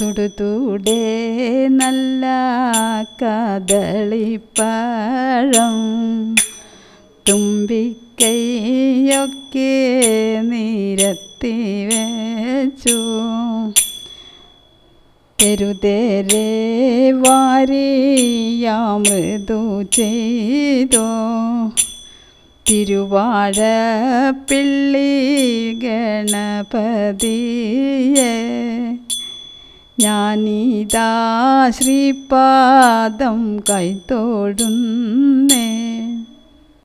തുടുതൂടെ നല്ല കദളിപ്പഴം തുമ്പിക്കൈയൊക്കെ നിരത്തി വെച്ചു. തെരുതേരെ വാരിയാമൃദു ചെയ്തോ. തിരുവാഴ പിള്ളി ഗണപതിയെ ഞാനിതാ ശ്രീപാദം കൈത്തോടുന്നേ